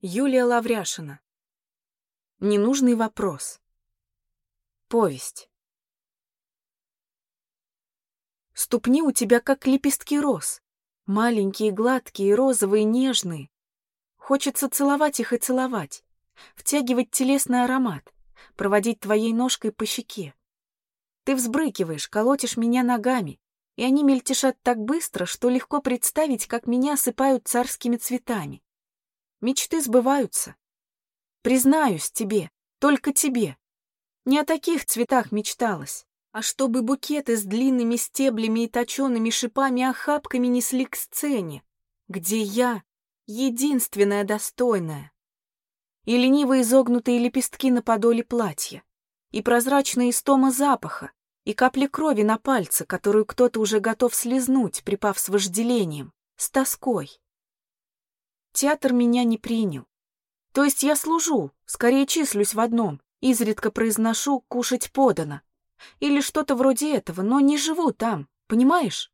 Юлия Лавряшина. Ненужный вопрос. Повесть. Ступни у тебя как лепестки роз. Маленькие, гладкие, розовые, нежные. Хочется целовать их и целовать. Втягивать телесный аромат. Проводить твоей ножкой по щеке. Ты взбрыкиваешь, колотишь меня ногами, и они мельтешат так быстро, что легко представить, как меня осыпают царскими цветами. Мечты сбываются. Признаюсь тебе, только тебе. Не о таких цветах мечталось, а чтобы букеты с длинными стеблями и точеными шипами охапками несли к сцене, где я единственная достойная. И лениво изогнутые лепестки на подоле платья, и прозрачная истома запаха, и капли крови на пальце, которую кто-то уже готов слезнуть, припав с вожделением, с тоской. Театр меня не принял. То есть я служу, скорее числюсь в одном, изредка произношу «кушать подано». Или что-то вроде этого, но не живу там, понимаешь?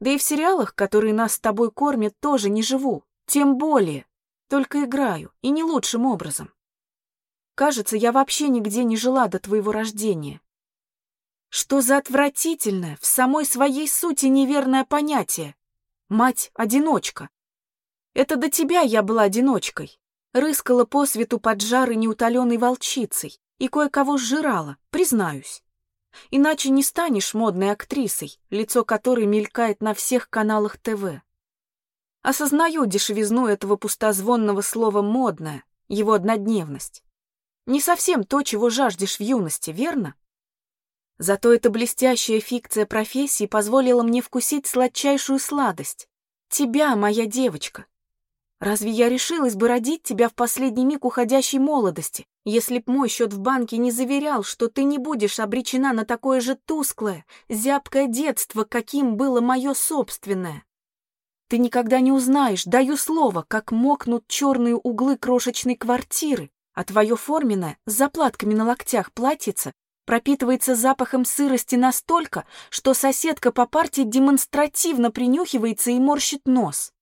Да и в сериалах, которые нас с тобой кормят, тоже не живу, тем более. Только играю, и не лучшим образом. Кажется, я вообще нигде не жила до твоего рождения. Что за отвратительное, в самой своей сути неверное понятие? Мать-одиночка. Это до тебя я была одиночкой. Рыскала по свету под жары неутоленной волчицей и кое-кого сжирала, признаюсь. Иначе не станешь модной актрисой, лицо которой мелькает на всех каналах ТВ. Осознаю дешевизну этого пустозвонного слова «модная», его однодневность. Не совсем то, чего жаждешь в юности, верно? Зато эта блестящая фикция профессии позволила мне вкусить сладчайшую сладость. Тебя, моя девочка, Разве я решилась бы родить тебя в последний миг уходящей молодости, если б мой счет в банке не заверял, что ты не будешь обречена на такое же тусклое, зябкое детство, каким было мое собственное? Ты никогда не узнаешь, даю слово, как мокнут черные углы крошечной квартиры, а твое форменное, с заплатками на локтях платьице пропитывается запахом сырости настолько, что соседка по парте демонстративно принюхивается и морщит нос.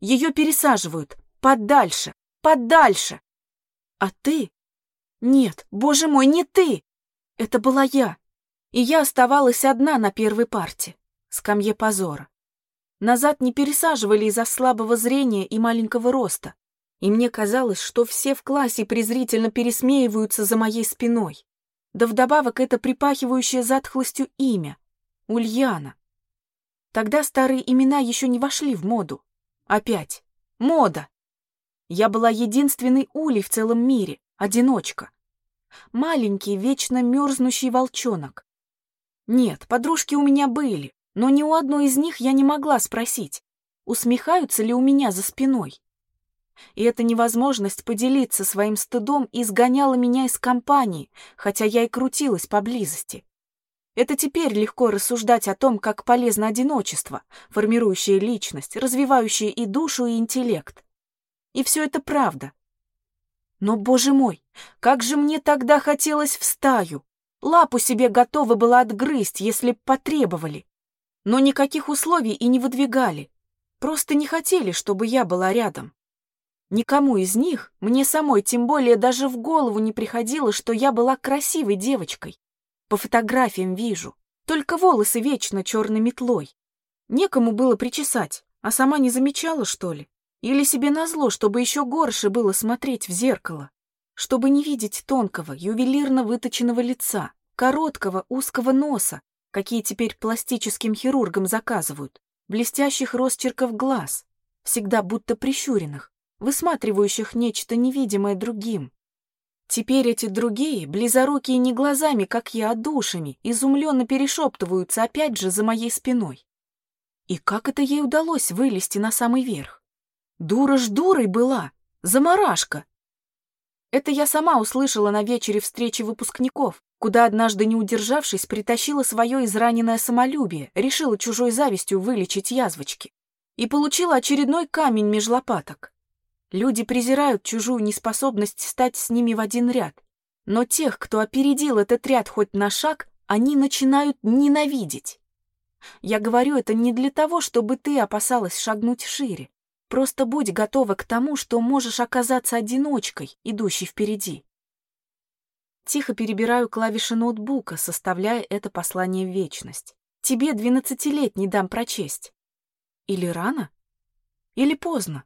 Ее пересаживают. Подальше, подальше. А ты? Нет, боже мой, не ты. Это была я. И я оставалась одна на первой парте, скамье позора. Назад не пересаживали из-за слабого зрения и маленького роста. И мне казалось, что все в классе презрительно пересмеиваются за моей спиной. Да вдобавок это припахивающее затхлостью имя — Ульяна. Тогда старые имена еще не вошли в моду. Опять. Мода. Я была единственной улей в целом мире, одиночка. Маленький, вечно мерзнущий волчонок. Нет, подружки у меня были, но ни у одной из них я не могла спросить, усмехаются ли у меня за спиной. И эта невозможность поделиться своим стыдом изгоняла меня из компании, хотя я и крутилась поблизости. Это теперь легко рассуждать о том, как полезно одиночество, формирующее личность, развивающее и душу, и интеллект. И все это правда. Но, боже мой, как же мне тогда хотелось в стаю! Лапу себе готова была отгрызть, если б потребовали. Но никаких условий и не выдвигали. Просто не хотели, чтобы я была рядом. Никому из них, мне самой тем более даже в голову не приходило, что я была красивой девочкой. По фотографиям вижу. Только волосы вечно черной метлой. Некому было причесать, а сама не замечала, что ли? Или себе назло, чтобы еще горше было смотреть в зеркало? Чтобы не видеть тонкого, ювелирно выточенного лица, короткого, узкого носа, какие теперь пластическим хирургам заказывают, блестящих росчерков глаз, всегда будто прищуренных, высматривающих нечто невидимое другим, Теперь эти другие, близорукие не глазами, как я, а душами, изумленно перешептываются опять же за моей спиной. И как это ей удалось вылезти на самый верх? Дура ж дурой была, заморашка. Это я сама услышала на вечере встречи выпускников, куда однажды не удержавшись, притащила свое израненное самолюбие, решила чужой завистью вылечить язвочки. И получила очередной камень меж лопаток. Люди презирают чужую неспособность стать с ними в один ряд. Но тех, кто опередил этот ряд хоть на шаг, они начинают ненавидеть. Я говорю это не для того, чтобы ты опасалась шагнуть шире. Просто будь готова к тому, что можешь оказаться одиночкой, идущей впереди. Тихо перебираю клавиши ноутбука, составляя это послание в вечность. Тебе двенадцати лет не дам прочесть. Или рано? Или поздно?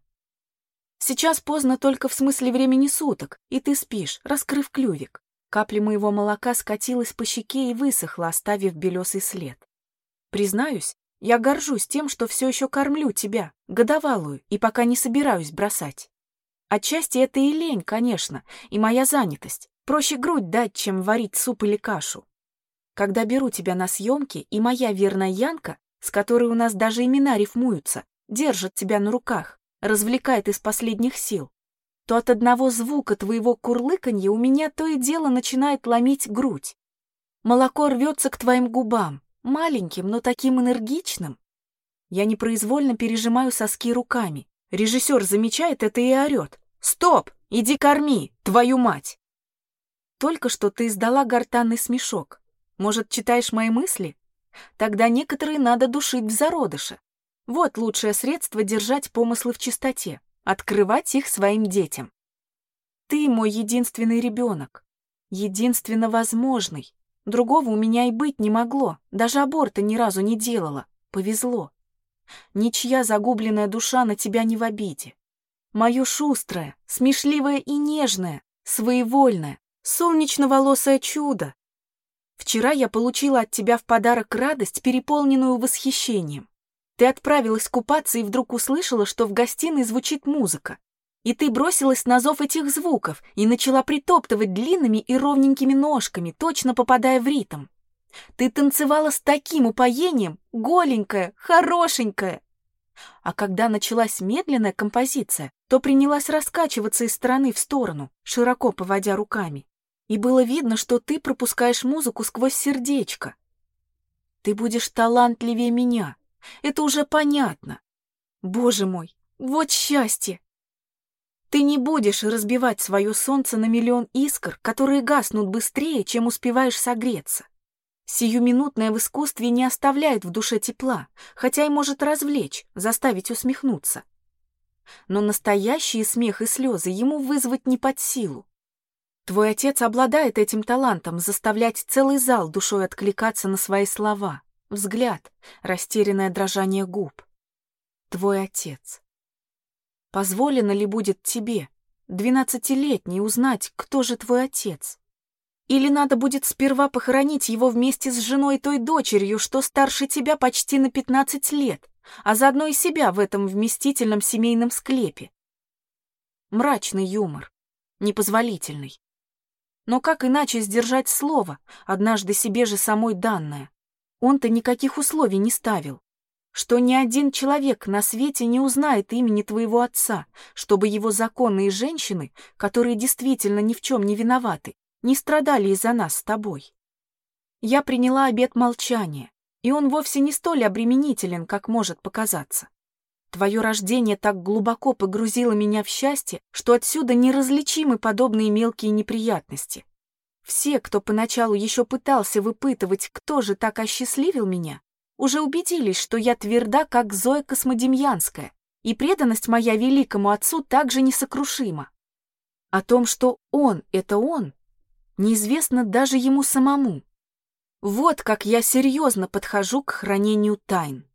Сейчас поздно только в смысле времени суток, и ты спишь, раскрыв клювик. Капля моего молока скатилась по щеке и высохла, оставив белесый след. Признаюсь, я горжусь тем, что все еще кормлю тебя, годовалую, и пока не собираюсь бросать. Отчасти это и лень, конечно, и моя занятость. Проще грудь дать, чем варить суп или кашу. Когда беру тебя на съемки, и моя верная Янка, с которой у нас даже имена рифмуются, держит тебя на руках, развлекает из последних сил, то от одного звука твоего курлыканья у меня то и дело начинает ломить грудь. Молоко рвется к твоим губам, маленьким, но таким энергичным. Я непроизвольно пережимаю соски руками. Режиссер замечает это и орет. «Стоп! Иди корми, твою мать!» Только что ты издала гортанный смешок. Может, читаешь мои мысли? Тогда некоторые надо душить в зародыше. Вот лучшее средство держать помыслы в чистоте, открывать их своим детям. Ты мой единственный ребенок, единственно возможный. Другого у меня и быть не могло, даже аборта ни разу не делала. Повезло. Ничья загубленная душа на тебя не в обиде. Мое шустрое, смешливое и нежное, своевольное, солнечно-волосое чудо. Вчера я получила от тебя в подарок радость, переполненную восхищением. Ты отправилась купаться и вдруг услышала, что в гостиной звучит музыка. И ты бросилась на зов этих звуков и начала притоптывать длинными и ровненькими ножками, точно попадая в ритм. Ты танцевала с таким упоением, голенькая, хорошенькая. А когда началась медленная композиция, то принялась раскачиваться из стороны в сторону, широко поводя руками. И было видно, что ты пропускаешь музыку сквозь сердечко. Ты будешь талантливее меня, это уже понятно. Боже мой, вот счастье! Ты не будешь разбивать свое солнце на миллион искр, которые гаснут быстрее, чем успеваешь согреться. Сиюминутное в искусстве не оставляет в душе тепла, хотя и может развлечь, заставить усмехнуться. Но настоящие смех и слезы ему вызвать не под силу. Твой отец обладает этим талантом заставлять целый зал душой откликаться на свои слова взгляд, растерянное дрожание губ. Твой отец. Позволено ли будет тебе, двенадцатилетний, узнать, кто же твой отец? Или надо будет сперва похоронить его вместе с женой той дочерью, что старше тебя почти на пятнадцать лет, а заодно и себя в этом вместительном семейном склепе? Мрачный юмор, непозволительный. Но как иначе сдержать слово, однажды себе же самой данное? Он-то никаких условий не ставил. Что ни один человек на свете не узнает имени твоего отца, чтобы его законные женщины, которые действительно ни в чем не виноваты, не страдали из-за нас с тобой. Я приняла обет молчания, и он вовсе не столь обременителен, как может показаться. Твое рождение так глубоко погрузило меня в счастье, что отсюда неразличимы подобные мелкие неприятности. Все, кто поначалу еще пытался выпытывать, кто же так осчастливил меня, уже убедились, что я тверда, как Зоя Космодемьянская, и преданность моя великому отцу также несокрушима. О том, что он — это он, неизвестно даже ему самому. Вот как я серьезно подхожу к хранению тайн.